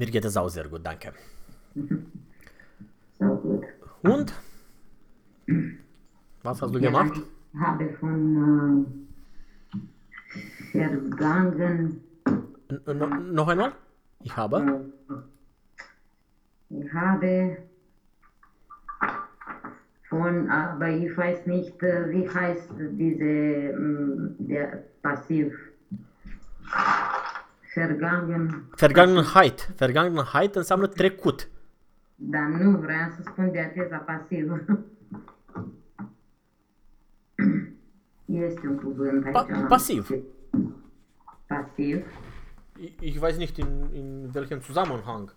Mir geht es auch sehr gut, danke. So gut. Und? Was hast du gemacht? Ich habe von äh, vergangen, no, noch einmal? Ich habe? äh, ich habe von, aber ich weiß nicht, äh, wie heißt diese, mh, der Passiv. Vergangen, Vergangenheit. Vergangenheit înseamnă trecut. dar nu vreau să spun de ateza pasivă. Este un cuvânt aici. Pa- am pasiv. citit. Pasiv. Ich- Ich weiß nicht in, in welchem Zusammenhang.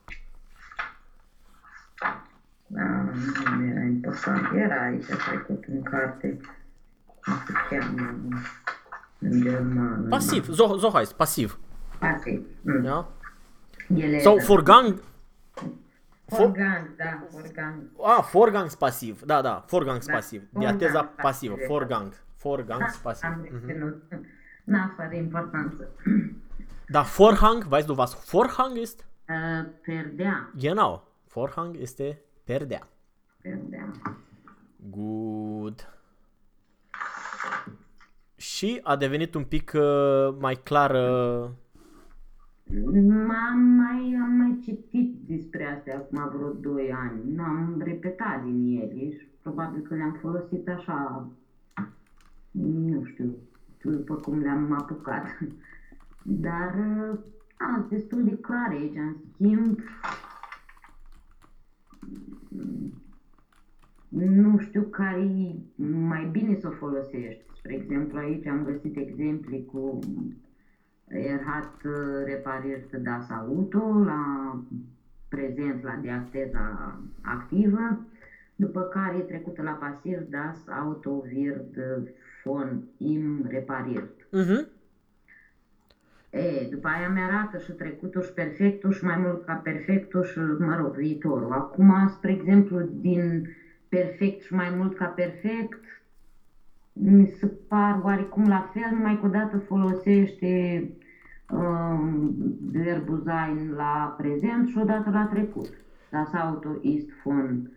Da, nu era important. Era aici trecut în carte. Nu se cheamă în germană. Passiv. So, so heißt passiv. Pasiv. Mm. Ja? Ele Sau Vorgang. Forgang, da, forgang. Ah, Vorgangspassiv. Da, da, Vorgangspassiv. Da, Diateza Vorgangspassiv, pasivă. exact. Vorgang. Vorgangspassiv. Am reținut. N-a fără importanță. Da, Vorhang, weißt du was Vorhang ist? Uh, Perdea. Genau. Vorhang este perdea. Perdea. Good. Și a devenit un pic uh, mai clar. Uh, M-am mai, am mai citit despre astea acum vreo 2 ani. N-am repetat din ele și probabil că le-am folosit așa, nu știu, după cum le-am apucat. Dar a, sunt destul de clare aici, în schimb, nu știu care e mai bine să o folosești. Spre exemplu, aici am găsit exemple cu Er hat äh, repariert das Auto la prezent la diasteza activă, după care e trecută la pasiv das Auto wird von ihm repariert. mhm. E, după aia mi-arată și trecutul și perfectul și mai mult ca perfectul și, mă rog, viitorul. Acum, spre exemplu, din perfect și mai mult ca perfect, mi se par oarecum la fel, numai că odată folosește um, verbul sein la prezent și odată la trecut. Das Auto ist von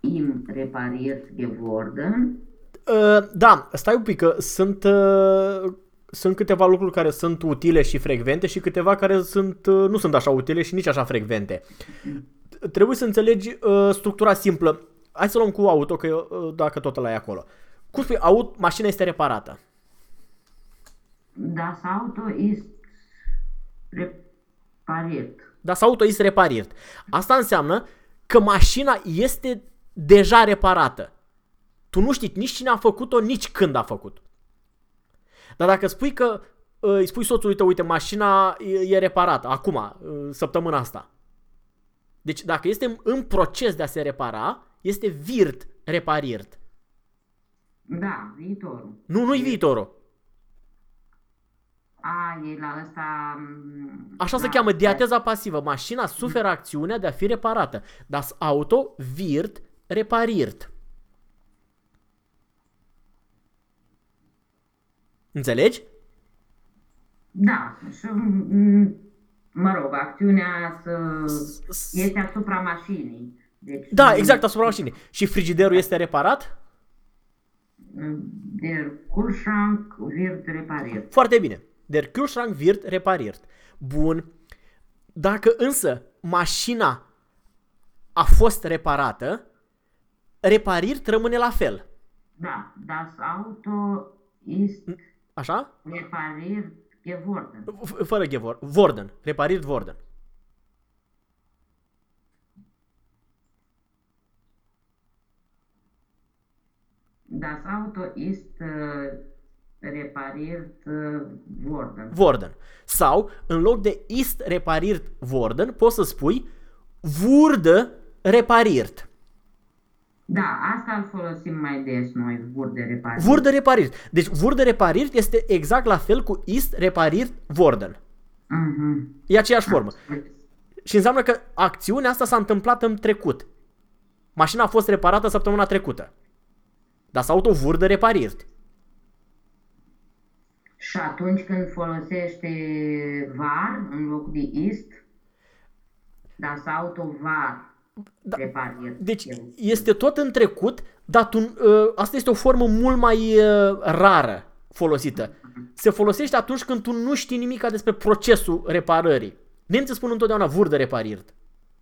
ihm repariert geworden. Uh, da, stai un pic, că sunt, uh, sunt câteva lucruri care sunt utile și frecvente și câteva care sunt, uh, nu sunt așa utile și nici așa frecvente. Trebuie să înțelegi uh, structura simplă. Hai să luăm cu auto, că uh, dacă tot la e acolo. Cum spui, auto, mașina este reparată. Das Auto ist repariert. Das Auto este repariert. Asta înseamnă că mașina este deja reparată. Tu nu știi nici cine a făcut-o, nici când a făcut. Dar dacă spui că uh, îi spui soțului tău, uite, mașina e, e reparată, acum, uh, săptămâna asta. Deci dacă este în proces de a se repara, este virt repariert. Da, viitorul. Nu, nu-i viitorul. A, e la ăsta... m, Așa se da, cheamă diateza pasivă. Mașina suferă acțiunea de a fi reparată. Das Auto wird repariert. Înțelegi? Da, și, m, mă rog, acțiunea să este asupra mașinii. Deci, Da, exact, asupra mașinii. Și frigiderul este reparat? Der Kühlschrank wird repariert. Foarte bine. Der Kühlschrank wird repariert. Bun. Dacă însă mașina a fost reparată, repariert rămâne la fel. Da, das Auto ist Așa? repariert geworden. F- Fără gewor. Worden. Repariert worden. Das Auto ist äh, repariert äh, worden. Worden. Sau, în loc de ist repariert worden, poți să spui wurde repariert. Da, asta îl folosim mai des noi, wurde repariert. Wurde repariert. Deci wurde repariert este exact la fel cu ist repariert worden. Mhm. E aceeași formă. Și înseamnă că acțiunea asta s-a întâmplat în trecut. Mașina a fost reparată săptămâna trecută. Das Auto wurde repariert. Și atunci când folosește var în loc de ist, Das Auto war Da, repariert. Deci Eu. este tot în trecut, dar tu, uh, asta este o formă mult mai uh, rară folosită. Se folosește atunci când tu nu știi nimic despre procesul reparării. Nemții spun întotdeauna wurde repariert.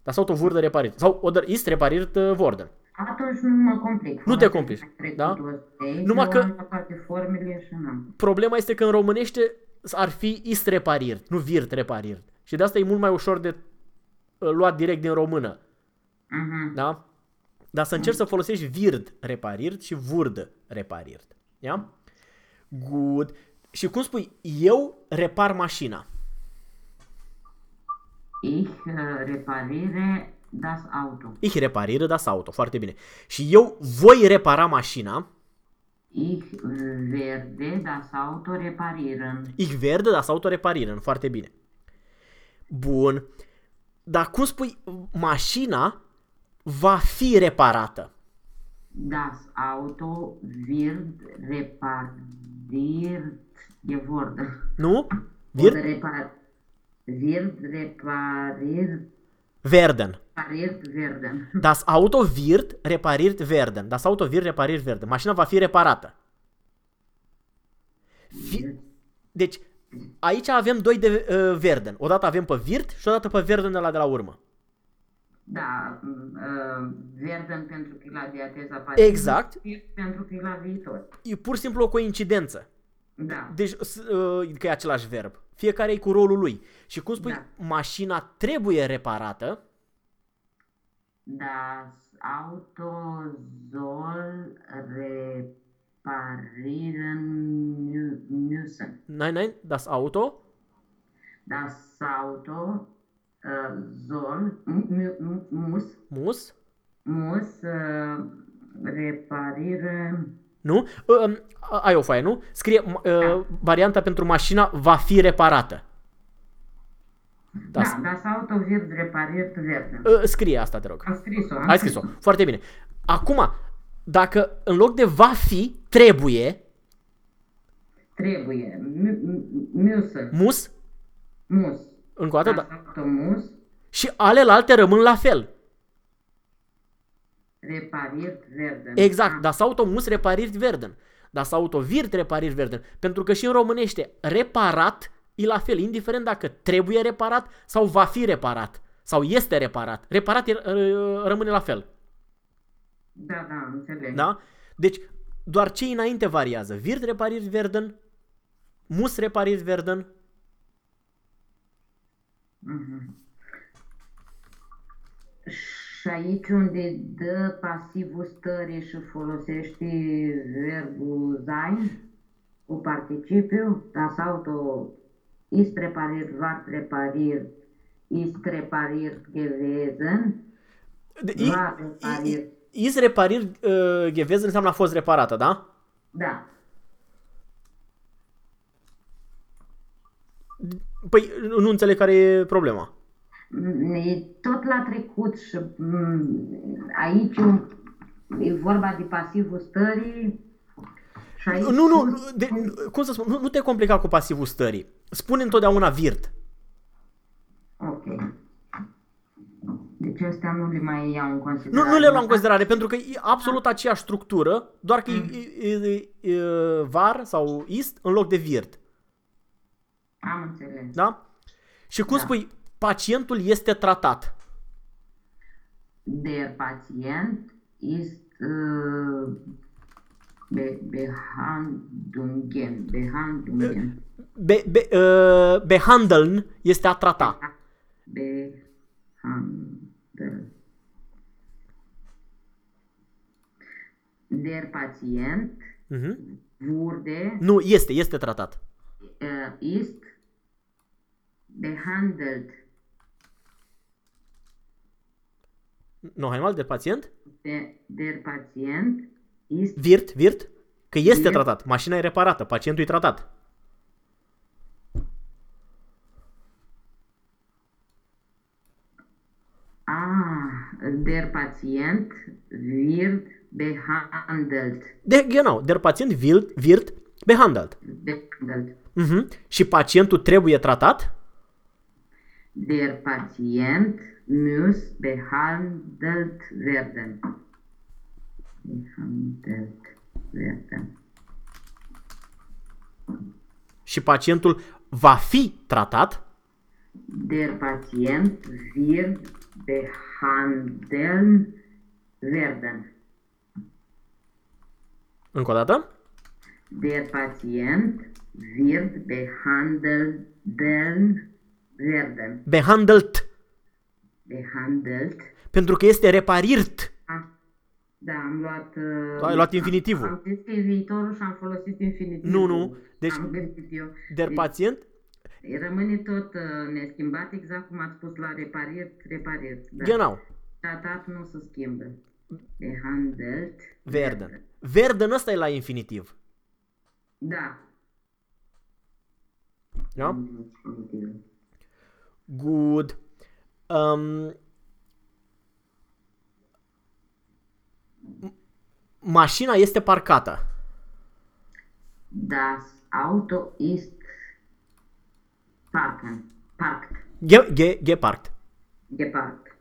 Das Auto wurde repariert. Sau oder ist repariert uh, worden. Atunci nu mă complic. Nu te Folosesc complici, mai da? trecutul ăsta. Ei, Numai eu că- am toate formele și n-am. Problema este că în românește ar fi ist repariert, nu wird repariert. Și de asta e mult mai ușor de uh, luat direct din română. Mhm. Da? Dar să încerci să folosești wird repariert și wurd repariert. Ia? Good. Și cum spui, eu repar mașina. Ich uh, repariere das Auto. Ich repariere das Auto. Foarte bine. Și eu voi repara mașina. Ich werde das Auto reparieren. Ich werde das Auto reparieren. Foarte bine. Bun. Dar cum spui, mașina va fi reparată. Das Auto wird repariert geworden. Nu? Wird, Wird repar wird repariert, werden. Repariert werden. Das Auto wird repariert werden. Das Auto wird repariert werden. Mașina va fi reparată. Fi... Deci, aici avem doi de uh, Verden. Odată avem pe Virt și odată pe Verden de la de la urmă. Da, uh, werden pentru că e la diateza Exact. Wird pentru că e la viitor. E pur și simplu o coincidență. Da. Deci, s- uh, că e același verb. Fiecare e cu rolul lui. Și cum spui, Da. mașina trebuie reparată. Das Auto soll reparieren mü- müssen. Nein, nein, das Auto Das Auto äh, soll, mu- mu- muss, muss, muss äh, reparieren. nu? Uh, ai o foaie, nu? Scrie uh, varianta pentru mașina va fi reparată. Das, Da, das Auto wird repariert werden. uh, scrie asta, te rog. Am scris-o. am Ai scris-o. Foarte bine. Acum, dacă în loc de va fi, trebuie, Trebuie. Mu- mu- Müssen. mus, Muss. încă o dată, Das da, Auto muss și alelalte rămân la fel. repariert werden. Exact, das Auto muss repariert werden. Das Auto wird repariert werden. Pentru că și în românește, reparat e la fel, indiferent dacă trebuie reparat sau va fi reparat sau este reparat. Reparat e, uh, rămâne la fel. Da, da, înțeleg. Da? Deci, doar ce înainte variază. Wird repariert werden, muss repariert werden. Mhm. Și aici unde dă pasivul stării și folosești verbul sein cu participiu, das Auto ist repariert, war repariert, ist repariert gewesen, De- i- va i- repariert. Is repariert uh, gewesen înseamnă a fost reparată, da? Da, Păi nu înțeleg care e problema. e tot la trecut și mm, aici un- e vorba de pasivul stării și aici Nu, nu, nu, de, cum să spun, nu, nu te complica cu pasivul stării. Spune întotdeauna virt. Ok. Deci astea nu le mai iau în Nu, considerare. nu le luăm în considerare, pentru că e absolut aceeași structură, doar că e, e, e, e var sau ist în loc de virt. Am înțeles. Da? Și cum Da. spui, pacientul este tratat. Der Patient ist uh, be, behandlungen, behandlungen, Be, be, uh, behandeln este a trata. behandel. Der Patient Mhm. wurde, Nu, este, este tratat. uh, ist behandelt. Nu, hai mal de pacient? De, der Patient ist Virt, virt, că este Virt. tratat. Mașina e reparată, pacientul e tratat. Ah, der Patient wird behandelt. De, genau, der Patient wird, wird behandelt. Behandelt. Mhm. Și pacientul trebuie tratat? Der Patient muss behandelt werden. Behandelt werden. Și pacientul va fi tratat. Der Patient wird behandelt werden. Încă o dată. Der Patient wird behandelt werden. Behandelt. Behandelt. Pentru că este reparirt. Ah, da, am luat... Uh, Ai luat infinitivul. Am zis că e viitorul și am folosit infinitivul. Nu, nu. Deci- Am gândit eu. Der Deci, pacient Rămâne tot uh, neschimbat, exact cum ați spus la repariert, repariert. Da. Genau. Tratat nu se schimbă. Behandelt. Werden. Werden ăsta e la infinitiv. Da. Da? Infinitiv. Good. Um, mașina este parcată. Das Auto ist parken. Parkt. Ge, ge, geparkt. Geparkt.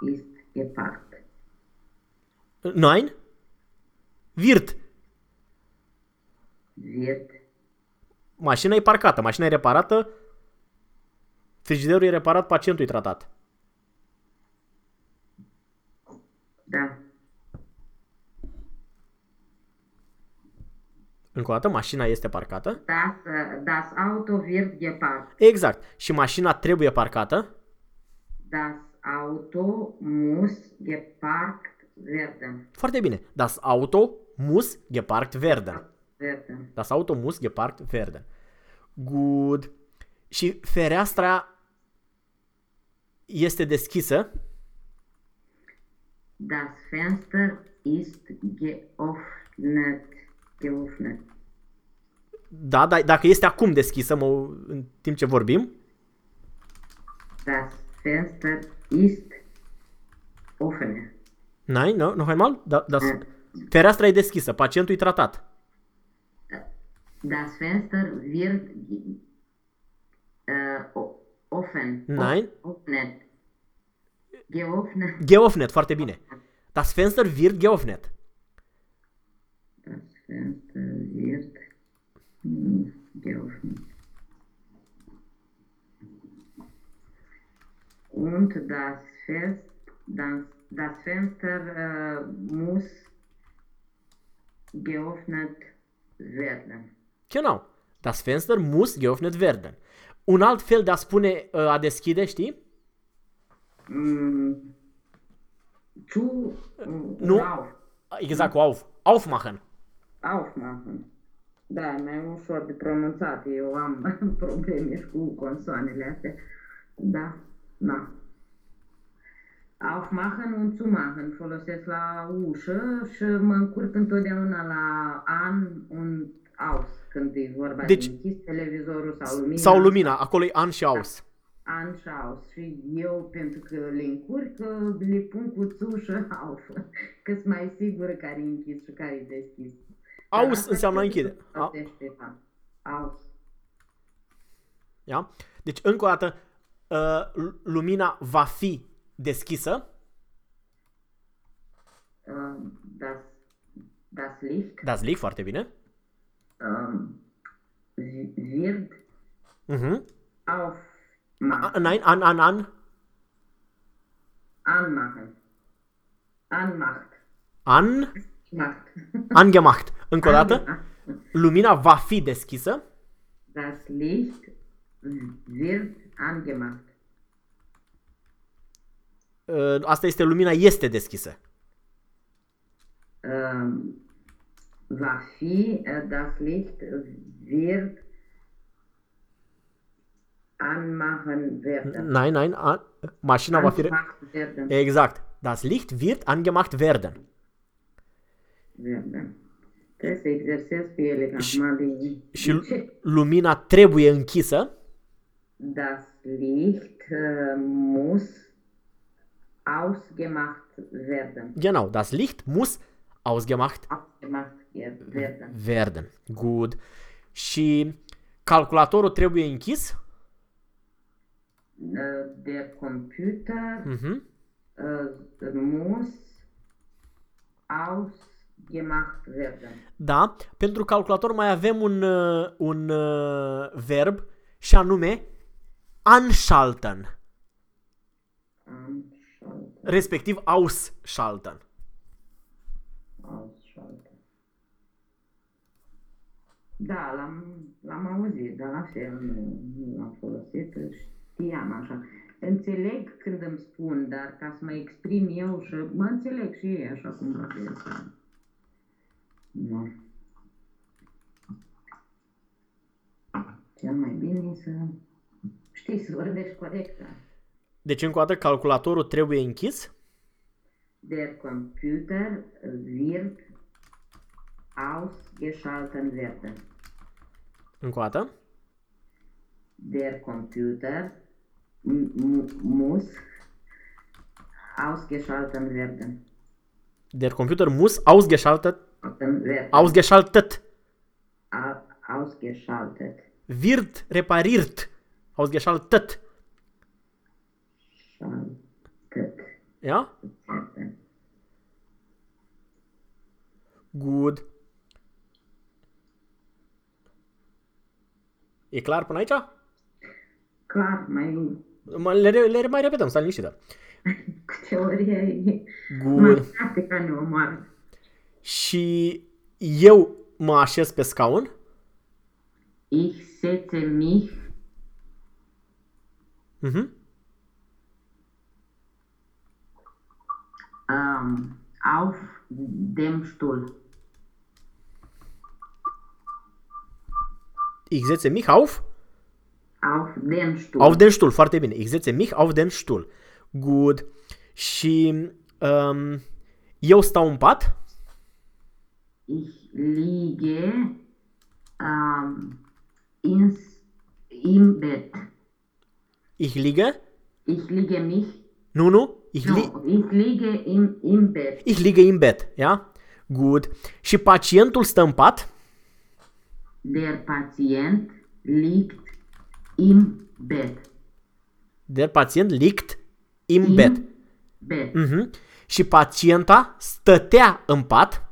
Ist geparkt. Nein? Wird. Wird Mașina e parcată, mașina e reparată, frigiderul e reparat, pacientul e tratat. Da. Încă o dată, mașina este parcată. Das, uh, das Auto wird geparkt. Exact. Și mașina trebuie parcată. Das Auto muss geparkt werden. Foarte bine. Das Auto muss geparkt werden. werden. Das Auto muss geparkt werden. Good. Și fereastra este deschisă. Das Fenster ist geöffnet. Geöffnet. Da, da, dacă este acum deschisă mă, în timp ce vorbim. Das Fenster ist offen. Nein, no, noch einmal. Da, das, Mm. fereastra e deschisă, pacientul e tratat. Das Fenster wird ge- äh, o- offen. Nein. Geöffnet. Geöffnet. Geöffnet, foarte bine. Das Fenster wird geöffnet. Das Fenster wird hm, geöffnet. Und das, Fest, das, das Fenster äh, muss geöffnet werden. Genau. Das Fenster muss geöffnet werden. Un alt fel de a spune uh, a deschide, știi? Mm, zu mm, Nu. auf, Exact, cu auf. Aufmachen. aufmachen. Da, e mai ușor de pronunțat. Eu am probleme și cu consoanele astea. Da, na. Aufmachen und zumachen folosesc la ușă și mă încurc întotdeauna la an und aus când e vorba Deci- de închis televizorul sau lumina. Sau lumina, acolo e an și aus. An și aus. Și eu, pentru că le încurc, le pun cu țu și auf. că sunt mai sigură care e închis și care e deschis. Dar Aus asta înseamnă se închide. A- folosește, da. Aus. Ia? Deci, încă o dată, uh, lu- lumina va fi deschisă. Uh, das, das Licht Das Licht, foarte bine. um, wi- wird Mhm. Aufmachen. A- Nein, an, an, an. Anmachen. Anmacht. An, Macht. angemacht. Încă o dată, Angemacht. lumina va fi deschisă. Das Licht wird angemacht. Uh, Asta este lumina este deschisă. Ähm, va fi, äh, das Licht wird anmachen werden. Nein, nein, an, mașina va fi... re- Angemacht werden. Exact. Das Licht wird angemacht werden. werden. Trebuie să exersez pe ele, că acum le... Și lumina trebuie închisă. Das Licht äh, muss ausgemacht werden. Genau, das Licht muss ausgemacht Ausgemacht werden. werden. Good. Și Calculatorul trebuie închis? Äh, der Computer Mhm. äh, muss ausgemacht werden. Da, pentru calculator mai avem un, uh, un uh, verb și anume anschalten, Anschalten, respectiv ausschalten. ausschalten. Da, l-am, l-am auzit, dar la fel nu, nu l-am folosit, știam așa. Înțeleg când îmi spun, dar ca să mă exprim eu și mă înțeleg și ei așa cum vorbesc. Nu. Cel mai bine e să știi să vorbești corect. da. Deci încă o dată calculatorul trebuie închis? Der Computer wird ausgeschalten werden. Încă o dată? Der Computer m- mu- muss ausgeschalten werden. Der Computer muss ausgeschaltet, werden. ausgeschaltet, Au- ausgeschaltet. wird repariert, ausgeschaltet. Schaltet Ja? werden. Good. E clar până aici? Clar, mai Le, re- le mai repetăm, stai liniștită. cu teoria e Good. matematica ne omoară. Și eu mă așez pe scaun. Ich setze mich Mhm. ähm, auf dem Stuhl. Ich setze mich auf. Auf den Stuhl. Auf den Stuhl, foarte bine. Ich setze mich auf den Stuhl. Good. Și um, eu stau în pat. Ich liege ähm, ins, im Bett. Ich liege. Ich liege mich. Nu, nu. Ich, li No, ich liege im, im Bett. ich liege im Bett. Ja? Good. Și pacientul stă în pat. Der Patient liegt im Bett. Der Patient liegt im Im Bett. Bett. Mhm. Și pacienta stătea în pat.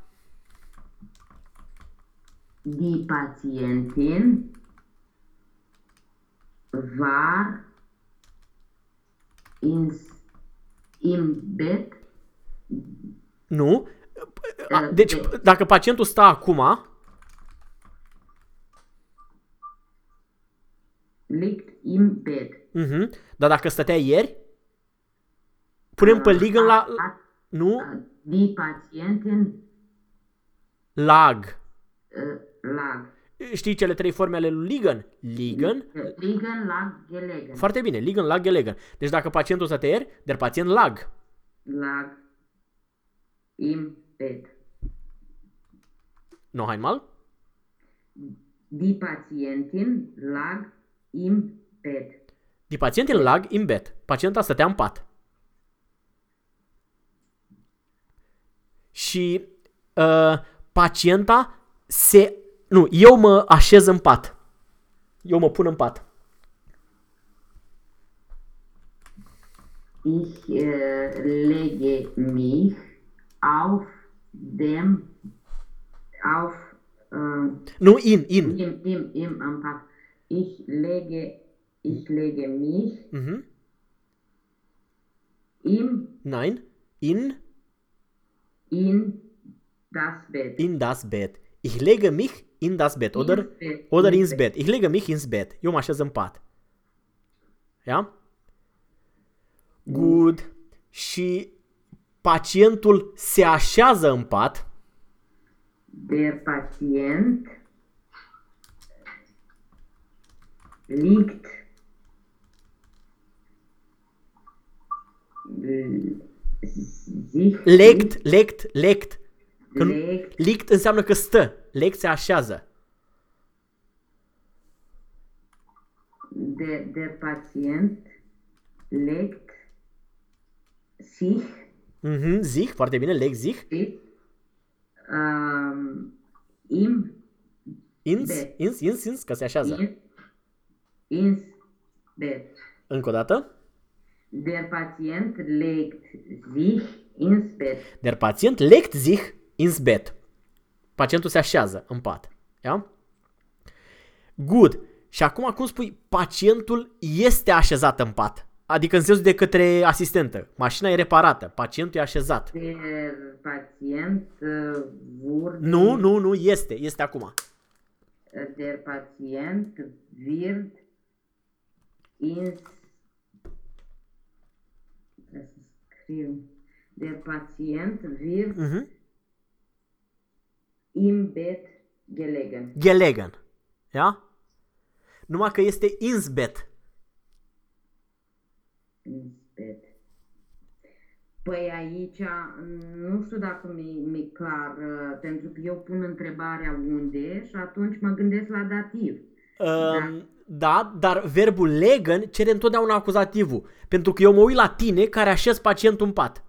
Die Patientin war ins, im Bett. Nu. A, Uh, Deci, de- dacă pacientul stă acum, Liegt im Bett. mhm, dar dacă stătea ieri, punem pe liegen la... Nu? Die Patientin Lag. äh, lag. Știi cele trei forme ale lui liegen? Liegen. Äh, liegen, lag, gelegen. Foarte bine. Liegen, lag, gelegen. Deci dacă pacientul stătea ieri, der pacient lag. lag im Bett. Noch einmal. Die Patientin lag im Bett. Die Patientin lag im Bett. Pacienta stătea în pat. Și uh, pacienta se... Nu, eu mă așez în pat. Eu mă pun în pat. Ich äh, lege mich auf dem, auf, äh, Nu, in, in. im, im, im, am Pat. Ich lege, ich lege mich Mhm. im, Nein. In, in das Bett. in das Bett. Ich lege mich in das Bett. Oder, Ins Bett, oder ins ins Bett. Ich lege mich ins Bett. Eu mă așez în pat. Ja? Good. Și pacientul se așează în pat. Der Patient liegt äh, sich Legt, legt, legt. Când legt liegt înseamnă că stă. Legt se așează. der, der Patient legt sich, Mhm, sich, foarte bine, legt sich. sich ähm, im Ins, Bett. ins, ins, ins, că se așează. in, ins Bett. Încă o dată. Der Patient legt sich ins Bett. Der Patient legt sich ins Bett. Pacientul se așează în pat. Ia? Good. Și acum cum spui pacientul este așezat în pat? Adică în sensul de către asistentă. Mașina e reparată, pacientul e așezat. Der Patient uh, wurde... Nu, nu, nu, este, este acum. Der Patient wird ins... Trebuie să scriu. Der Patient wird Mhm. im Bett gelegen. Gelegen. Ia? Numai că este ins Bett. Ins Bett. Păi aici nu știu dacă mi- mi-e clar, uh, pentru că eu pun întrebarea unde și atunci mă gândesc la dativ. Um, da, dar verbul legen cere întotdeauna acuzativul. Pentru că eu mă uit la tine care așez pacientul în pat.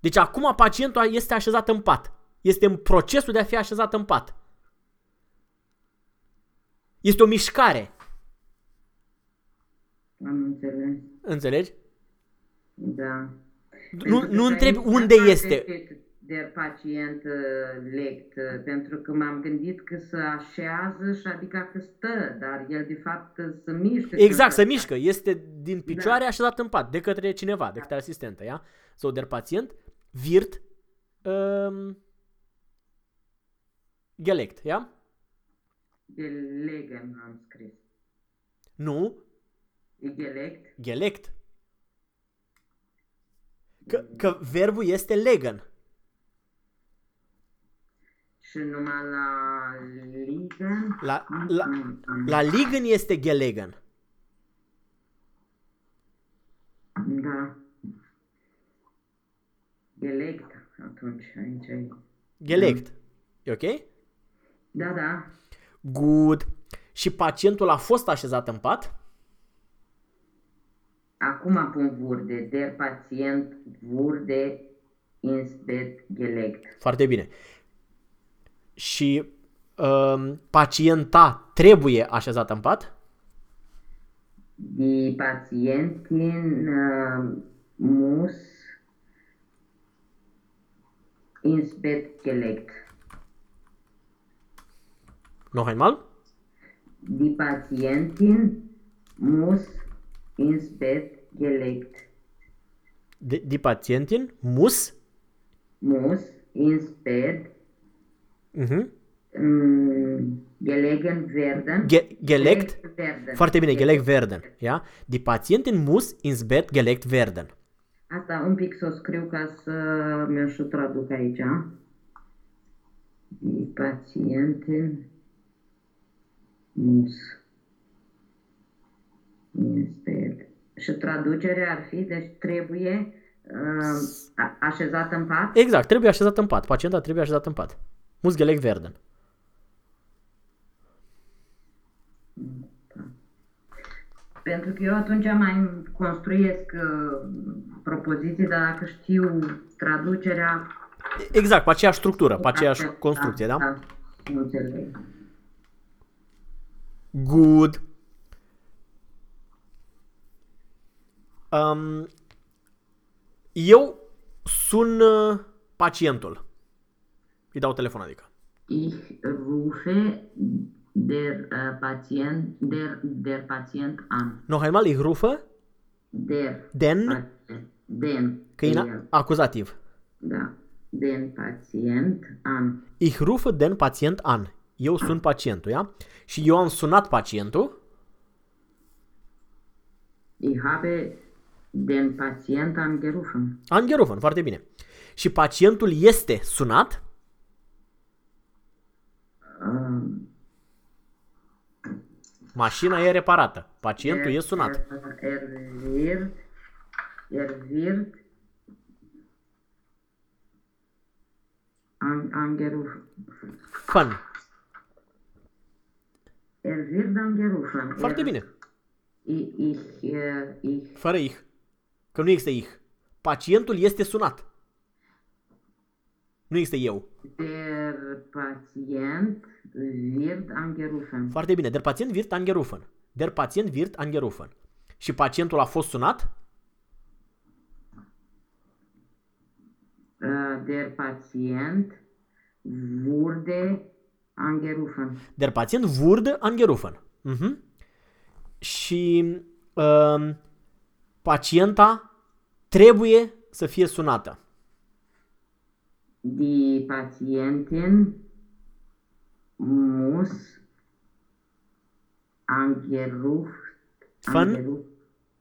Deci acum pacientul este așezat în pat. Este în procesul de a fi așezat în pat. Este o mișcare. Am înțeles. Înțelegi? Da. Nu, Pentru că nu pe întrebi aici unde nu este. este Der pacient uh, legt, uh, pentru că m-am gândit că se așează și adică că stă, dar el de fapt uh, se mișcă. Exact, când se mișcă. Este din picioare așezat în pat, de către cineva, de către asistentă, ia? So, der Patient wird um, gelegt, ia? Gelegen am scris. Nu, E gelegt? gelegt. Că, că verbul este legen. Și numai la ligen? La, la, Mm, mm. la liegen este gelegen. Da. Gelegt atunci aici e. Gelegt. E ok? Da, da. Good. Și pacientul a fost așezat în pat? Acum pun wurde. Der Patient wurde ins Bett gelegt. Foarte bine. Și um, pacienta trebuie așezată în pat? Die Patientin äh, muss ins Bett gelegt. Noch einmal? Die Patientin muss ins Bett gelegt. Die, die Patientin muss Muss ins Bett mhm, mm, gelegen werden. ge, gelegt. werden. Foarte bine, gelegt werden. Ja? Die Patientin muss ins Bett gelegt werden. Asta un pic să o scriu ca să mi-o și traduc aici. Die Patientin muss ins Bett. Și traducerea ar fi, deci trebuie uh, a- așezat în pat. Exact, trebuie așezat în pat. Pacienta trebuie așezat în pat. Muss gelegt werden. Pentru că eu atunci mai construiesc uh, propoziții, dar dacă știu traducerea... Exact, pe aceeași structură, pe aceeași construcție, da? Da, înțeleg. Good. Um, eu sun uh, pacientul. Îi dau telefon, adică. Ich rufe der uh, Patient, der, der Patient an. Noch einmal, ich rufe Der den, Patient, den, că e el, în acuzativ. da, den Patient an. Ich rufe den Patient an. Eu sun pacientul, ia? Și eu am sunat pacientul. Ich habe den Patient angerufen. Angerufen, foarte bine. Și pacientul este sunat. Uh, Mașina e reparată. Pacientul e sunat. Er, er wird, er wird an, angerufen. Fun. Er wird angerufen. Foarte er, bine. Ich, ich, uh, ich Fără ich. Că nu există ich. Pacientul este sunat. Nu există eu. Der Patient wird angerufen. Foarte bine. Der Patient wird angerufen. Der Patient wird angerufen. Și pacientul a fost sunat? Äh, der Patient wurde angerufen. Der Patient wurde angerufen. Mhm. Și um, pacienta trebuie să fie sunată. Die Patientin muss angeruf, Von? angeruf,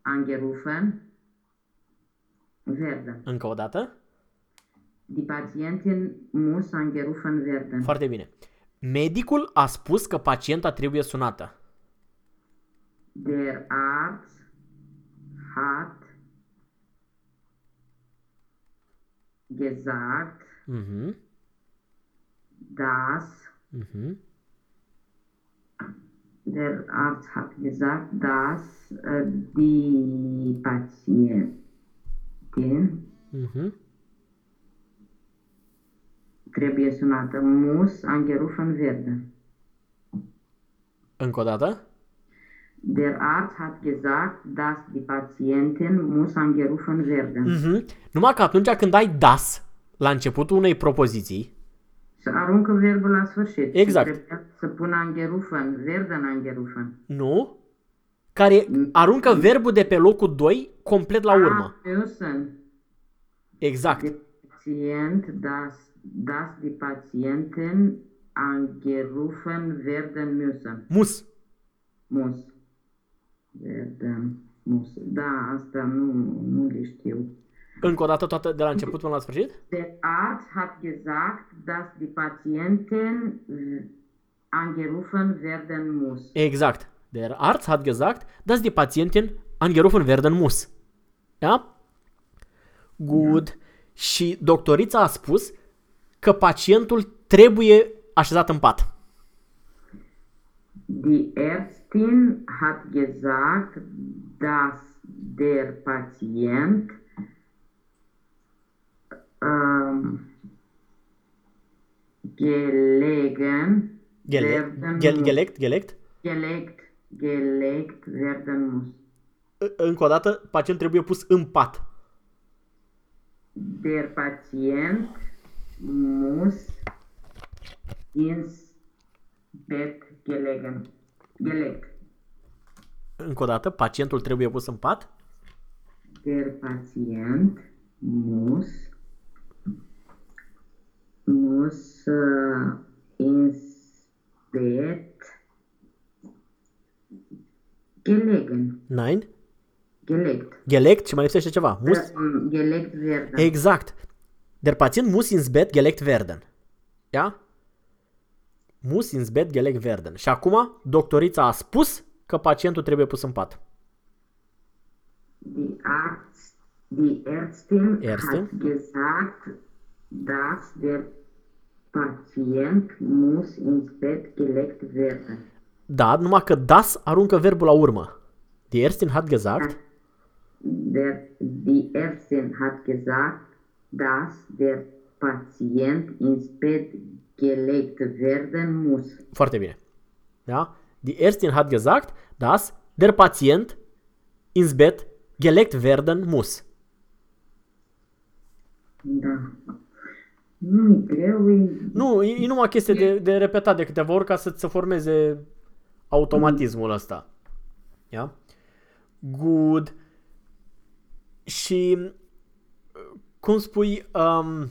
angerufen werden. Încă o dată. Die Patientin muss angerufen werden. Foarte bine. Medicul a spus că pacienta trebuie sunată. Der Arzt hat gesagt, Mhm. dass Mhm. der Arzt hat gesagt, dass äh, die Patientin Mhm. trebuie sunată, muss angerufen werden. Încă o dată. Der Arzt hat gesagt, dass die Patientin muss angerufen werden. Mhm. Numai că atunci când ai das la începutul unei propoziții, Să aruncă verbul la sfârșit. Exact. Și trebuia să pună angerufen, werden angerufen. nu? Care aruncă verbul de pe locul 2 complet la urmă. Ah, müssen. Exact. Der Patient, dass, dass die Patientin angerufen werden müssen. Mus. Muss. Werden muss. Da, asta nu, nu le știu. Încă o dată toată de la început până la sfârșit? Der Arzt hat gesagt, dass die Patientin äh, angerufen werden muss. Exact. Der Arzt hat gesagt, dass die Patientin angerufen werden muss. Ja? Good. Și doctorița a spus că pacientul trebuie așezat în pat. Die Ärztin hat gesagt, dass der Patient ähm, gelegen Gele, werden gel, muss. gelect, gelect. gelegt, gelegt werden muss. Ă- Încă o dată, pacientul trebuie pus în pat. Der Patient muss ins Bett gelegen. Gelegt. Încă o dată, pacientul trebuie pus în pat. Der Patient muss, muss äh, ins Bett gelegen. Nein. Gelegt. Gelegt și mai lipsește ceva. Muss. Ähm, gelegt werden. Exact. Der Patient muss ins Bett gelegt werden. Ja? Muss ins Bett gelegt werden. Și acum, doctorița a spus că pacientul trebuie pus în pat. Die, Arzt, die Ärztin, Ärztin? hat gesagt, dass der Patient muss ins Bett gelegt werden. Da, numai că das aruncă verbul la urmă. Die Ärztin hat gesagt, Der, die Ärztin hat gesagt, dass der Patient ins Bett gelegt werden muss. foarte bine. Ja? Die Ärztin hat gesagt, dass der Patient ins Bett gelegt werden muss. Da. Nu e greu, e... Nu, e, e numai chestie de, de repetat de câteva ori ca să se formeze automatismul ăsta. Ia? Good. Și cum spui, um,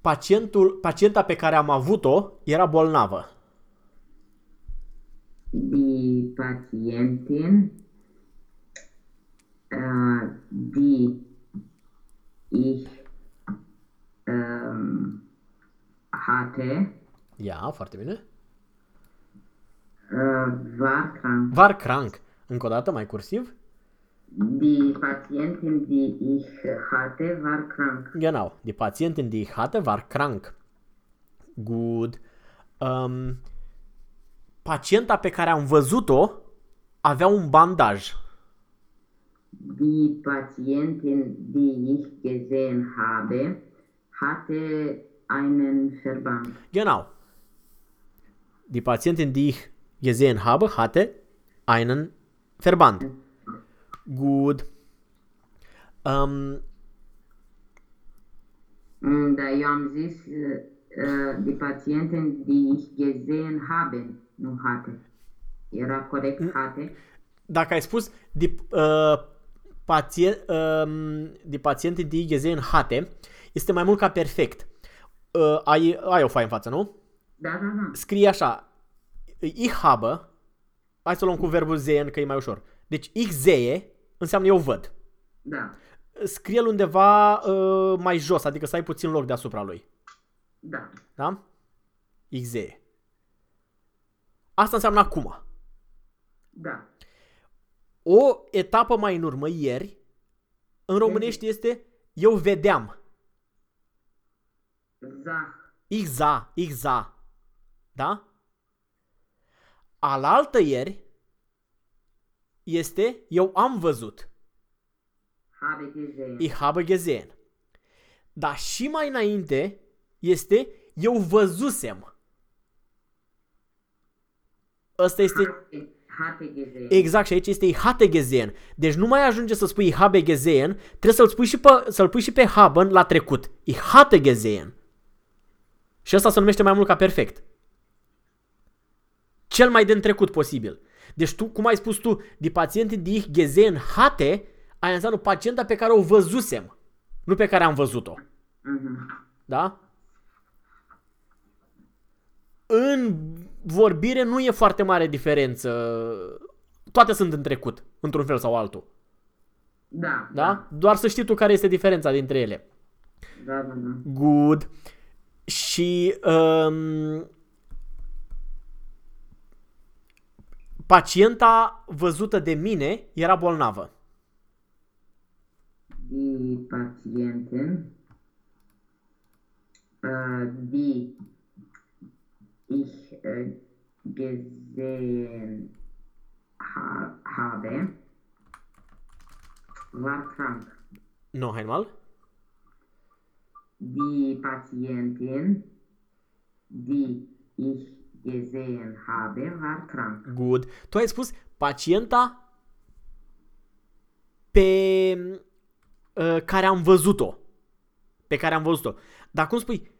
pacientul, pacienta pe care am avut-o era bolnavă. Die Patientin, äh, die ich ähm, hatte, Ia, foarte bine. äh, war krank. Var crank. Încă o dată, mai cursiv. Die Patientin, die ich hatte, war krank. Genau. Die Patientin, die ich hatte, war krank. Good. Um, pacienta pe care am văzut-o avea un bandaj. Die Patientin, die ich gesehen habe, hatte einen Verband. Genau. Die Patientin, die ich gesehen habe, hatte einen Verband. Gut. Um, Mm, Da eu am zis uh, uh, de Patienten, die ich gesehen habe, nu hatte. Era corect hatte? dacă ai spus die, uh, pacient, uh, die Patienten, die gesehen hatte, este mai mult ca perfect. Uh, ai, ai o foaie în față, nu? Da, da, da. Scrie așa, ich habe, hai să o luăm cu verbul sehen, că e mai ușor. Deci, ich sehe înseamnă eu văd. Da, Scrie-l undeva uh, mai jos, adică să ai puțin loc deasupra lui. da. Da? Ich sehe. Asta înseamnă acum. Da. O etapă mai în urmă, ieri, în românești este eu vedeam. Zah. Ixa, ixa. Da? Alaltă ieri este eu am văzut. Habe gesehen. Ich habe gesehen. Dar și mai înainte este eu văzusem. Ăsta este Hatte, hatte gesehen. exact și aici este ich hatte gesehen. Deci nu mai ajunge să spui ich habe gesehen, trebuie să-l pui și pe, să-l pui și pe haben la trecut. Ich hatte gesehen. Și asta se numește mai mult ca perfect. Cel mai din trecut posibil. Deci tu, cum ai spus tu, de paciente die ich gesehen hatte, aia înseamnă pacienta pe care o văzusem, nu pe care am văzut-o. Mhm. Da? În vorbire nu e foarte mare diferență. Toate sunt în trecut, într-un fel sau altul. Da, Da? Doar să știi tu care este diferența dintre ele. Da, da, da. Good. Și um, pacienta văzută de mine era bolnavă. Die Patienten, äh, die ich äh, gesehen ha habe, war krank. Nu, hai mal. Die Patientin, die ich gesehen habe, war krank. Good. Tu ai spus pacienta pe uh, care am văzut-o. Pe care am văzut-o. Dar cum spui?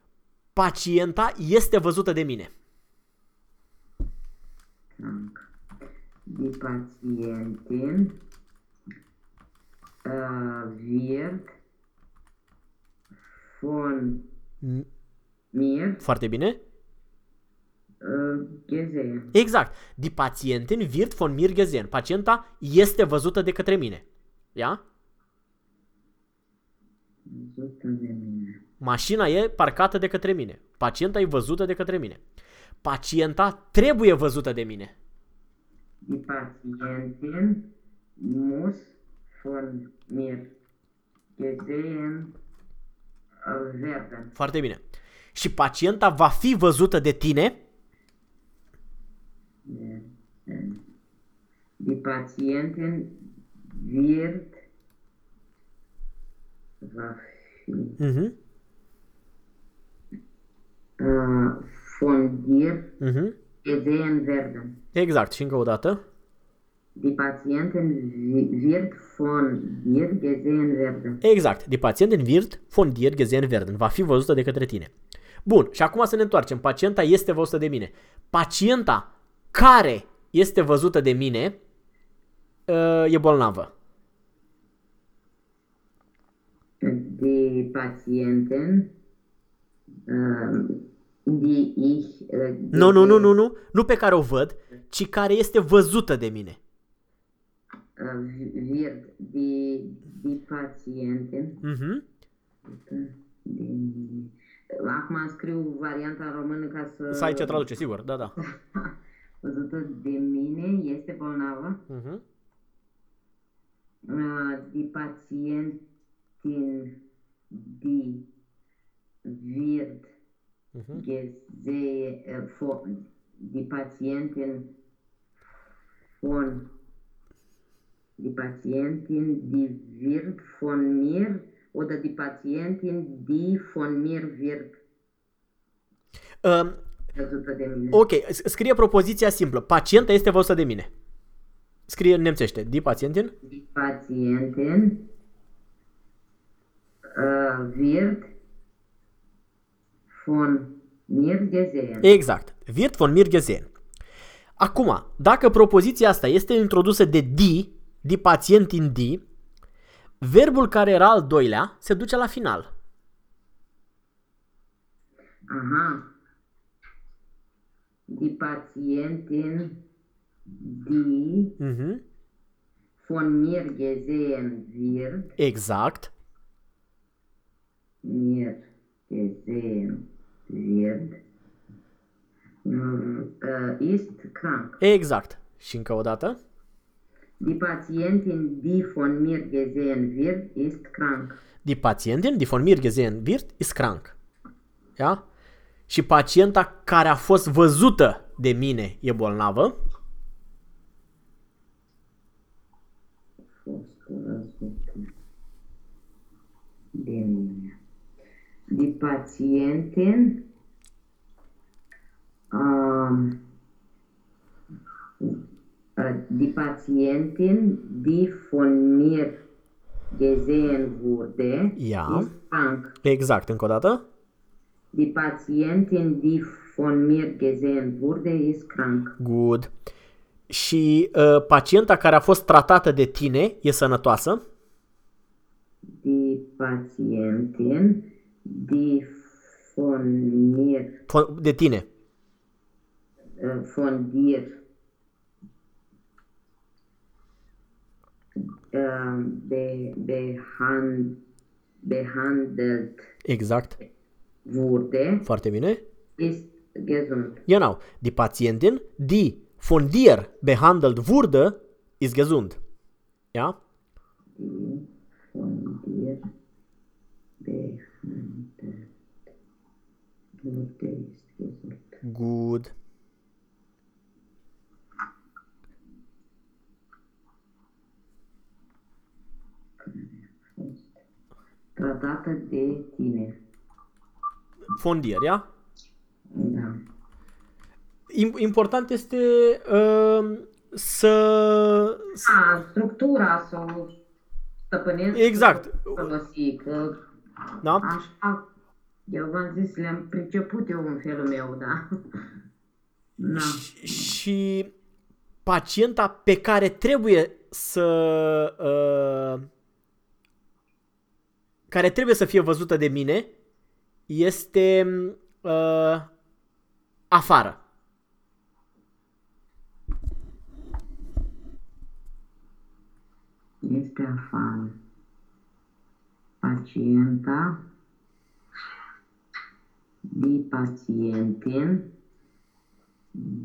Pacienta este văzută de mine. krank. Die Patientin äh, wird von Mm. mir Foarte bine. äh, gesehen. Exact. Die Patientin wird von mir gesehen. Pacienta este văzută de către mine. Ia? Văzută de mine. Mașina e parcată de către mine. Pacienta e văzută de către mine. Pacienta trebuie văzută de mine. Die Patientin muss von mir gesehen äh, werden. Foarte bine. Și pacienta va fi văzută de tine Die Patientin wird va fi, Mhm. äh, von dir Mhm. gesehen werden. Exact. Și încă o dată. Die Patientin wi- wird von dir gesehen werden. Exact. Die Patientin wird von dir gesehen werden. Va fi văzută de către tine. Bun. Și acum să ne întoarcem. Pacienta este văzută de mine. Pacienta care este văzută de mine uh, e bolnavă. Die Patientin, äh, die ich äh, Nu, nu, nu, nu, nu. Nu pe care o văd, ci care este văzută de mine. Äh, wird die, die Patientin Mhm. din... Acum scriu varianta în română ca să... Să ai ce traduce, sigur. Da, da. Văzută de mine, este bolnavă. Mhm. Uh, Die Patientin, die wird Mhm. gesehen, äh, von, die Patientin von, die Patientin, die wird von mir oder die Patientin, die von mir wird. Uh, văzută de mine. Ok, s- scrie propoziția simplă. Pacienta este văzută de mine. Scrie în nemțește. Die Patientin? Die Patientin uh, wird von mir gesehen. Exact. Wird von mir gesehen. Acum, dacă propoziția asta este introdusă de die, die Patientin die, verbul care era al doilea se duce la final. Aha. Die Patientin, die Mhm. von mir gesehen wird, Exact. mir gesehen wird, mm, uh, ist krank. Exact. Și încă o dată. Die Patientin, die von mir gesehen wird, ist krank. Die Patientin, die von mir gesehen wird, ist krank. Ja? Și pacienta care a fost văzută de mine e bolnavă. Fost văzută de mine. Die Patientin, um, uh, die Patientin, die von mir gesehen wurde, Ja. ist krank. Exact, încă o dată. Die Patientin, die von mir gesehen wurde, ist krank. Good. Și uh, pacienta care a fost tratată de tine e sănătoasă. Die Patientin, die von mir, Fo- De tine. äh, von dir be, behand, behandelt Exact. wurde, Foarte bine. ist gesund. Genau. Die Patientin, die von dir behandelt wurde, ist gesund. Ja? Die von dir behandelt wurde, ist gesund. Good. Tratată de tine. Von dir, ja? Da. Im- Important este uh, să... A, structura să o stăpânesc. Exact. să o Folosi, că Da? așa, eu v-am zis, le-am priceput eu în felul meu, da. Da. și pacienta pe care trebuie să uh, care trebuie să fie văzută de mine este uh, afară. Este afară. Pacienta, di pacientin,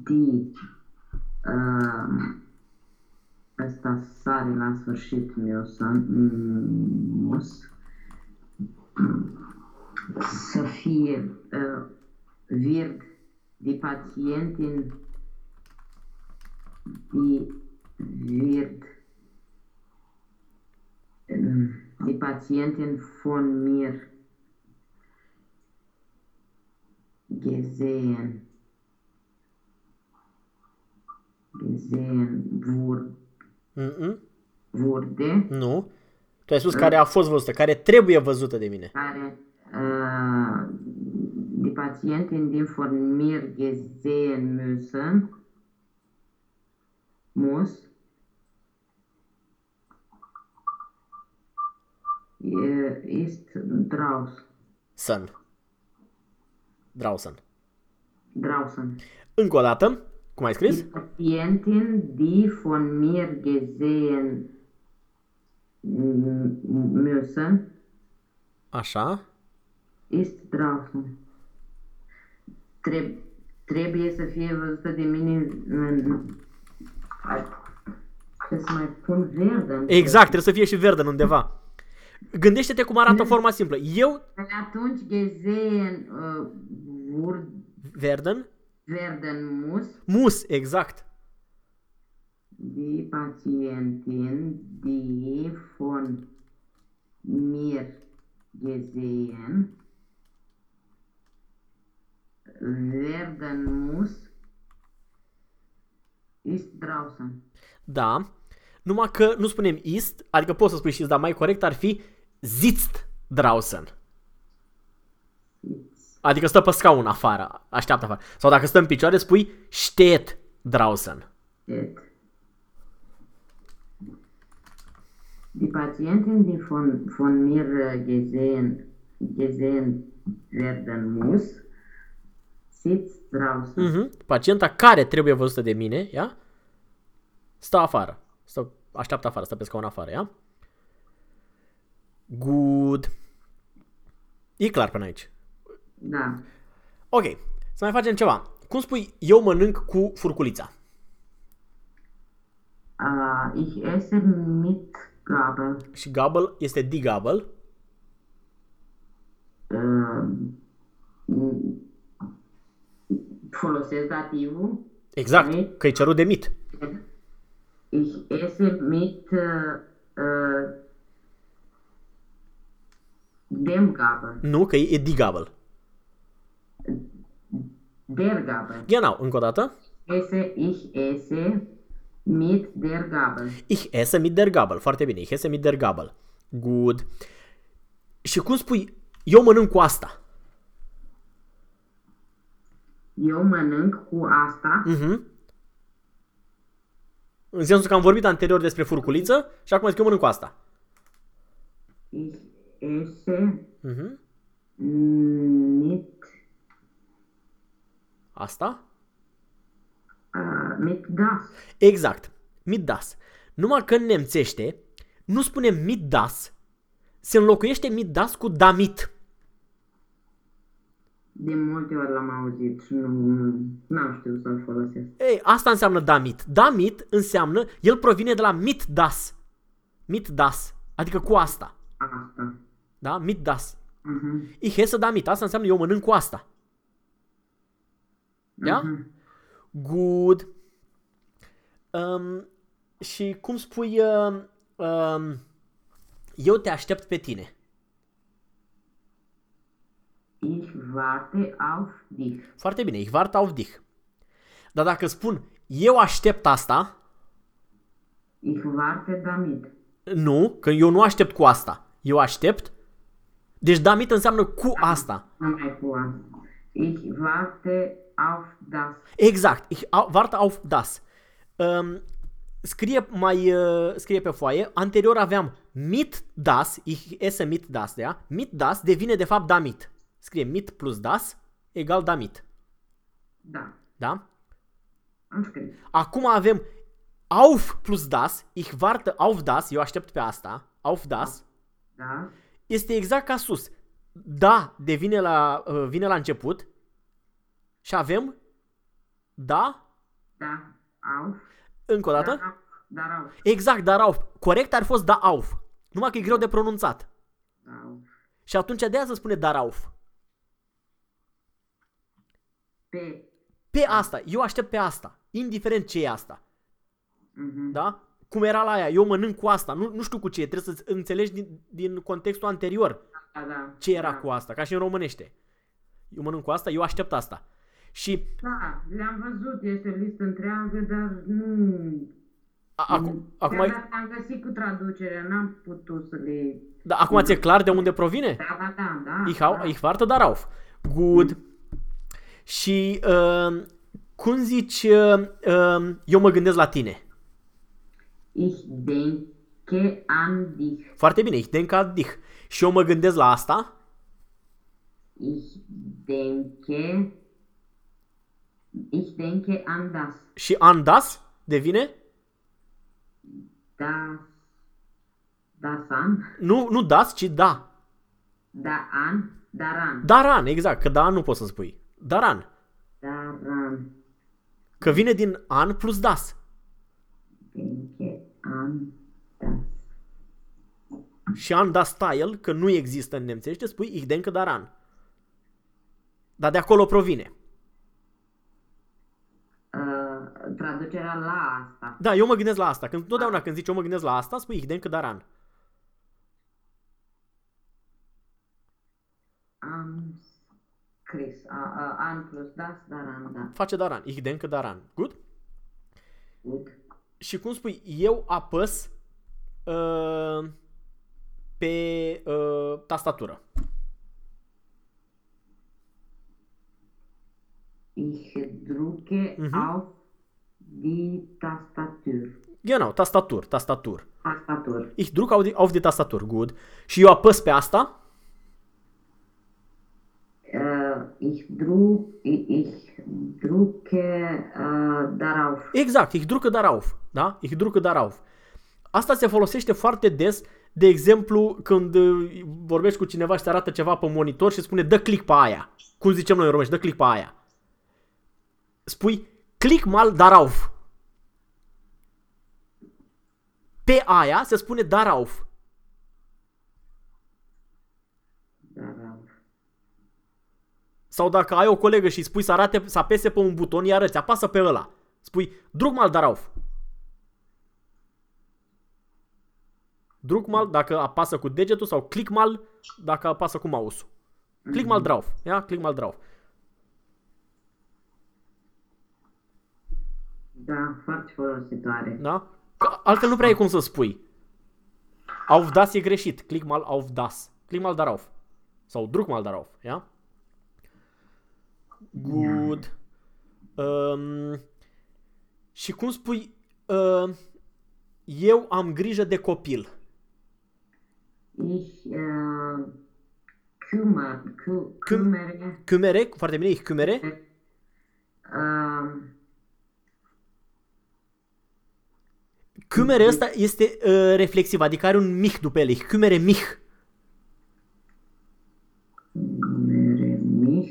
di uh, ăsta sare la sfârșit meu să mus să fie uh, wird di pacientin di wird ähm, die Patientin von mir gesehen, gesehen wurde, Mm-mm. wurde Nu. Tu ai spus care a fost văzută, care trebuie văzută de mine. care äh, die Patientin, die von mir gesehen müssen, muss, äh, ist draußen. Sun. Draußen. draußen. Încă o dată, cum ai scris? Die Patientin, die von mir gesehen m- müssen, Așa. ist draußen. Treb- trebuie să fie văzută de mine în... Trebuie să mai pun verde. în Exact, trebuie să fie și verde în undeva. Gândește-te cum arată forma simplă. Eu, text. Atunci gesehen uh, wurde Verden, werden muss mus, exact di Patientin, die von mir gesehen werden muss, ist draußen. Da, numai că nu spunem ist, adică poți să spui și dar mai corect ar fi sitzt draußen. Adică stă pe scaun afară, așteaptă afară. Sau dacă stă în picioare, spui steht draußen. Steht. Die Patientin, die von, von mir äh, gesehen, gesehen werden muss, sitzt draußen. Mhm. Pacienta care trebuie văzută de mine, ia? Stă afară. Stă, așteaptă afară, stă pe scaun afară, ia? Good. E clar până aici. Da. Ok, să mai facem ceva. Cum spui eu mănânc cu furculița? Äh, ich esse mit Gabel. Și gabel este die Gabel. Äh, folosesc dativul. Exact, Mit. că e cerut de mit. Ich esse mit äh, äh, dem Gabel. Nu, că e, e die Gabel. Der Gabel. Genau, încă o dată. Esse, ich esse mit der Gabel. Ich esse mit der Gabel. Foarte bine, ich esse mit der Gabel. Good. Și cum spui eu mănânc cu asta? Eu mănânc cu asta. Mhm. În sensul că am vorbit anterior despre furculiță și acum zic eu mănânc cu asta. Ich esse Mhm. mit, Asta? Äh, mit das. Exact. Mit das. Numai că în nemțește nu spunem mit das, se înlocuiește mit das cu damit. De multe ori l-am auzit și nu n-am știut să-l folosesc. Ei, asta înseamnă damit. Damit înseamnă, el provine de la mit das. Mit das. Adică cu asta. Asta. Da? Mit das. Mhm. Ich esse damit. Asta înseamnă eu mănânc cu asta. Ja? Mhm. Good. Um, și cum spui, um, um, eu te aștept pe tine. Ich warte auf dich. Foarte bine, ich warte auf dich. Dar dacă spun, eu aștept asta, Ich warte damit. nu, că eu nu aștept cu asta. Eu aștept, deci damit înseamnă cu asta. Numai cu asta. Ich warte auf das. Exact, ich au- warte auf das. Um, scrie mai uh, scrie pe foaie, anterior aveam mit das, ich esse mit das, da? Mit das devine de fapt damit. Scrie mit plus das egal damit, Da. da? Am scris. Acum avem auf plus das, ich warte auf das, eu aștept pe asta, auf das, Da. este exact ca sus. Da devine la, uh, vine la început și avem da, Da. Auf. încă o dată, Dar auf. Dar auf. exact, dar auf. Corect ar fi fost da auf, numai că e greu de pronunțat. Da auf. Și atunci de aia se spune dar auf. Pe. Pe asta, eu aștept pe asta, indiferent ce e asta. Mhm. Da? Cum era la aia, eu mănânc cu asta, nu, nu știu cu ce, e, trebuie să înțelegi din, din contextul anterior Da, da. ce era da. cu asta, ca și în românește. Eu mănânc cu asta, eu aștept asta. Și Da, le-am văzut, este o listă întreagă, dar nu... a, acum, acum, Chiar dacă am găsit cu traducerea, n-am putut să le... da, acum ți-e clar de unde provine? Da, da, da, da. Ich, hau, da. ich warte darauf. Good. Și uh, cum zici, uh, uh, eu mă gândesc la tine. Ich denke an dich. Foarte bine, ich denke an dich. Și eu mă gândesc la asta. Ich denke... Ich denke an das. Și an das devine? Das... Das an. Nu, nu das, ci da. Da an. Daran. Daran, exact, că da nu poți să spui. Daran. Daran. Că vine din an plus das. Denke an das. Și an das style, că nu există în nemțește, spui ich denke daran. Dar de acolo provine. Uh, traducerea la asta. Da, eu mă gândesc la asta. Când, totdeauna când zici eu mă gândesc la asta, spui ich denke daran. Am scris. A, a, an plus das, daran, da. Face daran. Ich denke daran. Good? Gut. și cum spui, eu apăs uh, pe uh, tastatură. Ich drucke Mhm. auf die Tastatur. Genau, tastatur, tastatur. Tastatur. Ich druck auf die, auf die Tastatur, good. Și eu apăs pe asta, Äh, ich, druck, ich, ich drucke äh, darauf. exact, ich drucke darauf, da? Ich drucke darauf. Asta se folosește foarte des, de exemplu, când uh, vorbești cu cineva și te arată ceva pe monitor și spune dă click pe aia. Cum zicem noi în românești, dă click pe aia. Spui click mal darauf. Pe aia se spune darauf. Darauf. Sau dacă ai o colegă și îi spui să arate, să apese pe un buton, îți arăți, apasă pe ăla. Spui, drug mal darauf. Drug mal dacă apasă cu degetul sau click mal dacă apasă cu mouse-ul. Click mal drauf. Ia? Click mal drauf. Da, foarte folositoare. Da? Că altfel nu prea ai cum să spui. Auf das e greșit. Click mal auf das. Click mal darauf. Sau druk mal darauf. Ia? Good. Um, și cum spui, uh, eu am grijă de copil. Ich äh, kümmere, kü, Küm- kümmere Cümere, foarte bine, ich cümere. äh, Cümere ăsta este uh, reflexiv, adică are un mich după el. Ich cümere mich. kümmere mich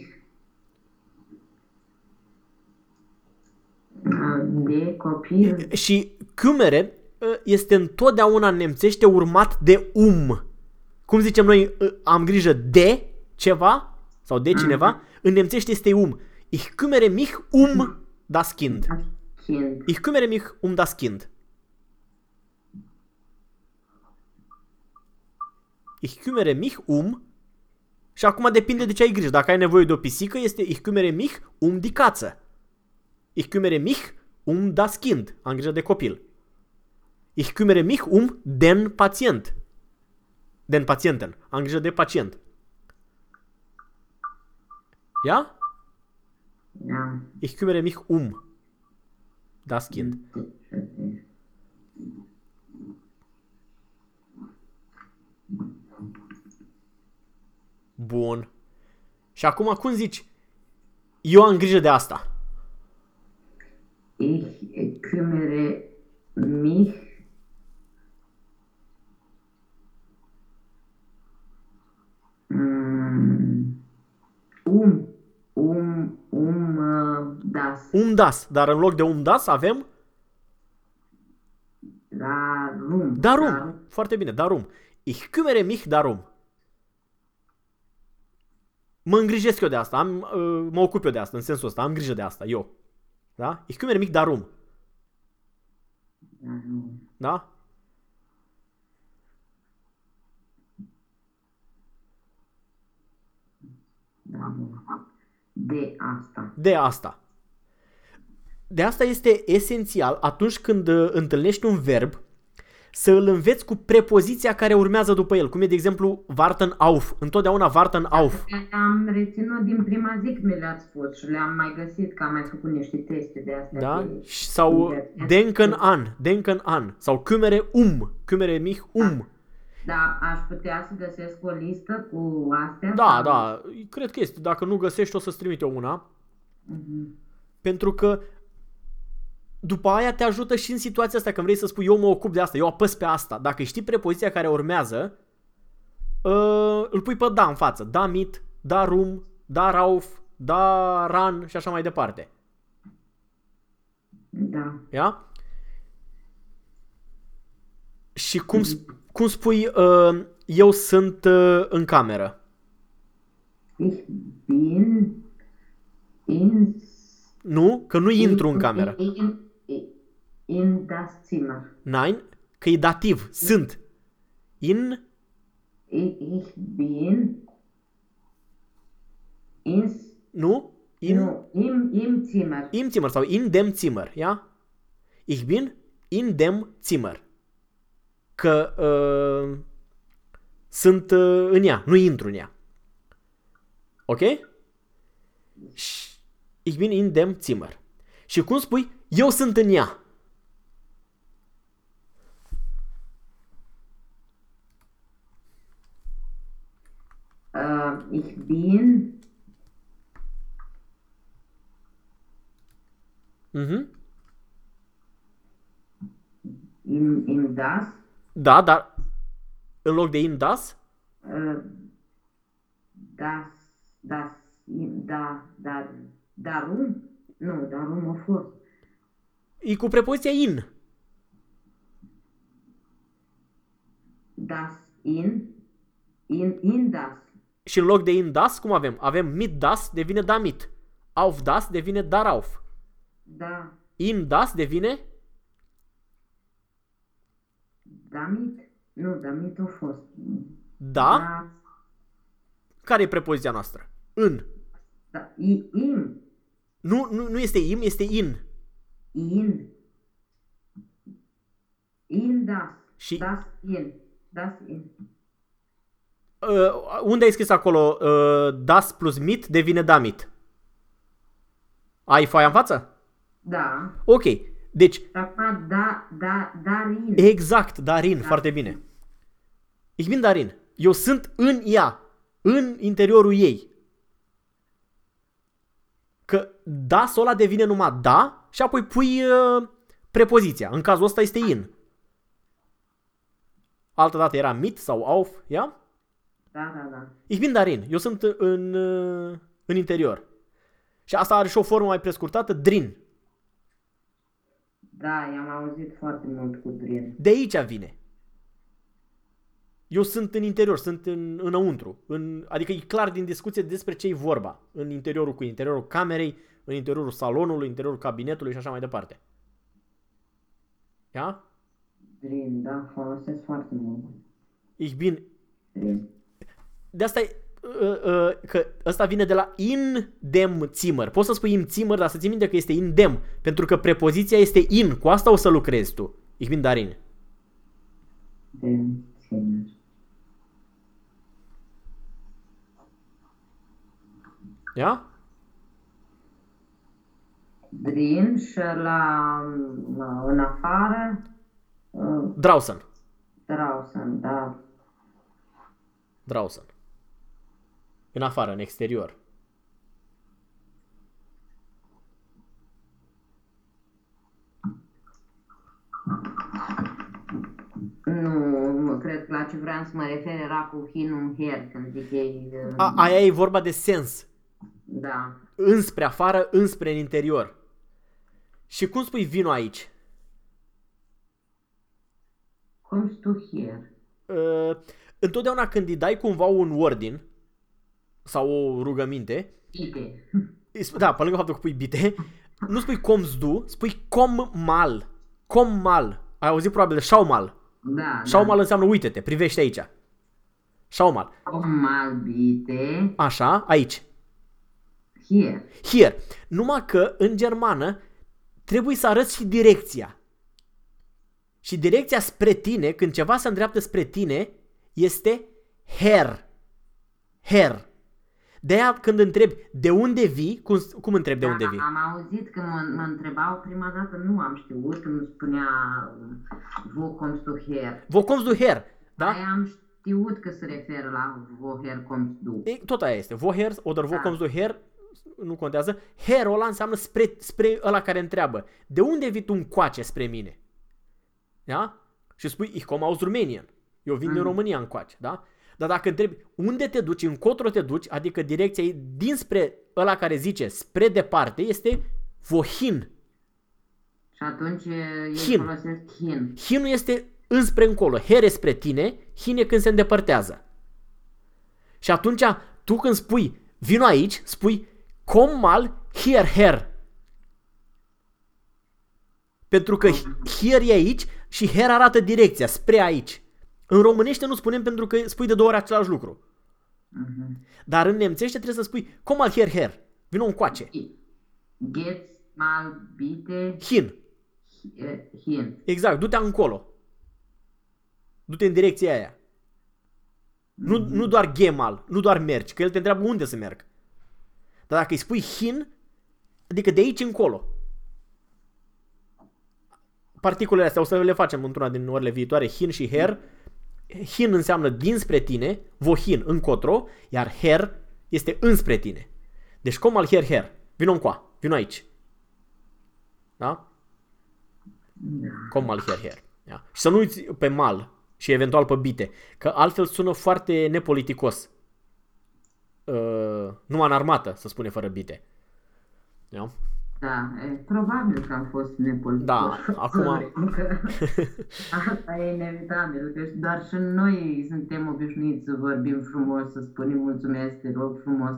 äh, de copil. Și cümere uh, este întotdeauna în nemțește urmat de um. Cum zicem noi, uh, am grijă de ceva sau de cineva, în nemțește este um. Ich kümmere mich um das Kind. Das Kind. Ich kümmere mich um das Kind. Ich kümmere mich um și acum depinde de ce ai grijă. Dacă ai nevoie de o pisică, este Ich kümmere mich um die Katze. Ich kümmere mich um das Kind. Am grijă de copil. Ich kümmere mich um den Patient. Den Patienten. Am grijă de pacient. Ja? Ja. Ich kümmere mich um das Kind. Bun. Și acum cum zici? Eu am grijă de asta. Ich kümmere mich mm, um, um, um äh, das Um das. Dar în loc de um das avem darum. darum. Foarte bine, darum. Ich kümmere mich darum. Mă îngrijesc eu de asta. Am, uh, mă ocup eu de asta, în sensul ăsta. Am grijă de asta, eu. Da? Ich kümmere mich darum. Darum. Da? Darum. De asta. De asta. De asta este esențial atunci când uh, întâlnești un verb să îl înveți cu prepoziția care urmează după el. Cum e, de exemplu, warten auf. Întotdeauna warten auf. Am reținut din prima zi când mi le-ați spus și le-am mai găsit că am mai făcut niște teste de astea. Da? de- Și- Sau de- denken an, denken an. Sau kümmere um, kümmere mich um. Da, aș putea să găsesc o listă cu astea? Da, sau- da, cred că este. Dacă nu găsești, o să-ți trimit eu una. Mhm. Pentru că după aia te ajută și în situația asta, când vrei să spui eu mă ocup de asta, eu apăs pe asta. Dacă știi prepoziția care urmează, uh, îl pui pe da în față. Da mit, da rum, da rauf, da ran și așa mai departe. Da. Ia? Și cum, sp- cum spui uh, eu sunt uh, în cameră? Ich bin in, Nu? Că nu intru în cameră. In, in, in das Zimmer. Nein? Că e dativ. Sunt. In Ich, ich bin ins, Nu? In, no, im, im Zimmer. Im Zimmer sau in dem Zimmer, ja? Ich bin in dem Zimmer. Că uh, sunt uh, în ea, nu intru în ea. Ok? Și ich bin in dem Zimmer. Și cum spui, eu sunt în ea. Uh, ich bin Mhm. in, in das, Da, dar în loc de in das, uh, das, das, in, da, da, darum? Nu, darum a fost. e cu prepoziția in. Das in, in, in das. Și în loc de in das, cum avem? Avem mit das devine damit. Auf das devine darauf. Da, In das devine damit? Nu, damit a fost. da. Da, Care e prepoziția noastră? În. da i, im, Nu, nu, nu este im, este in. in, in das, Și- das in, das in. Uh, unde ai scris acolo uh, das plus mit devine damit? Ai foaia în față? Da, Ok. Deci, acum da, da, darin. exact, Darin, foarte bine. Ich bin Darin. Eu sunt în ea, în interiorul ei. Că das ăla devine numai da și apoi pui uh, prepoziția. În cazul ăsta este in. Altă dată era mit sau auf, ia? Da, da, da. Ich bin darin. Eu sunt în, uh, în interior. Și asta are și o formă mai prescurtată, drin. Da, i-am auzit foarte mult cu drin. De aici vine. Eu sunt în interior, sunt în, înăuntru. În, adică e clar din discuție despre ce e vorba. În interiorul cu interiorul camerei, în interiorul salonului, în interiorul cabinetului și așa mai departe. Ia? Drin, da, folosesc foarte mult. Ich bin... Drin. De asta e, uh, uh, că ăsta vine de la in dem Zimmer. Poți să spui in Zimmer, dar să ții minte că este in dem. Pentru că prepoziția este in. Cu asta o să lucrezi tu. Ich bin darin. Drin, sincer. Ia? Drin și la, la în afară, uh, Draußen. draußen, da. Draußen. În afară, în exterior. Nu, cred că la ce vreau să mă refer era cu hinum her, când zic ei, uh, A, aia e vorba de sens. da. Înspre afară, înspre în interior. Și cum spui vino aici? Kommst du hier? Uh, întotdeauna când îi dai cumva un ordin sau o rugăminte, Ite. îi sp- da, pe lângă faptul că pui bite, nu spui coms du, spui com mal. Com mal. Ai auzit probabil de schaumal. Da, Schaumal înseamnă uite-te, privește aici. Schaumal. da. Mal bite, Așa, aici. hier. Here. Numai că în germană trebuie să arăți și direcția. Și direcția spre tine, când ceva se îndreaptă spre tine, este her. Her. De aia când întrebi de unde vii, cum, cum întrebi de unde Da, vii? Am auzit că mă, mă întrebau prima dată, nu am știut, îmi spunea Wo kommst du her? Wo kommst du her? Da? Aia am știut că se referă la Woher kommst du. E, tot aia este. Woher, oder wo Da. kommst du her? Nu contează. Her ăla înseamnă spre, spre ăla care întreabă. De unde vii tu încoace spre mine? Da? Și spui, ich komme aus Rumänien. Eu vin din România încoace, da? Dar dacă întrebi unde te duci, încotro te duci, adică direcția e dinspre ăla care zice spre departe, este wohin. Și atunci ei Hin. folosesc hin. Hinul este înspre încolo, here spre tine, hin e când se îndepărtează. Și atunci tu când spui vino aici, spui kom mal hier her. Pentru că here e aici și her arată direcția, spre aici. În românește nu spunem pentru că spui de două ori același lucru. Mhm. Dar în nemțește trebuie să spui kom mal hier her. Vino încoace. Geht's mal bitte Hin. E, Hin. Exact, du-te încolo. Du-te în direcția aia. Nu, Mhm. nu doar gemal, nu doar mergi, că el te întreabă unde să merg. Dar dacă îi spui hin, adică de aici încolo. Particulele astea o să le facem într-una din orele viitoare, hin și her. Hin înseamnă dinspre tine, vohin încotro, iar her este înspre tine. Deci cum al her her, vino încoa, vino aici. Da? Da. Cum al her her. Da? Și să nu uiți pe mal și eventual pe bite, că altfel sună foarte nepoliticos. Uh, numai în armată, să spune fără bite. Da? Da, e, probabil că am fost nepoliticos. Da, acum- Sorry, că Asta e inevitabil, că doar și noi suntem obișnuiți să vorbim frumos, să spunem mulțumesc, te rog frumos.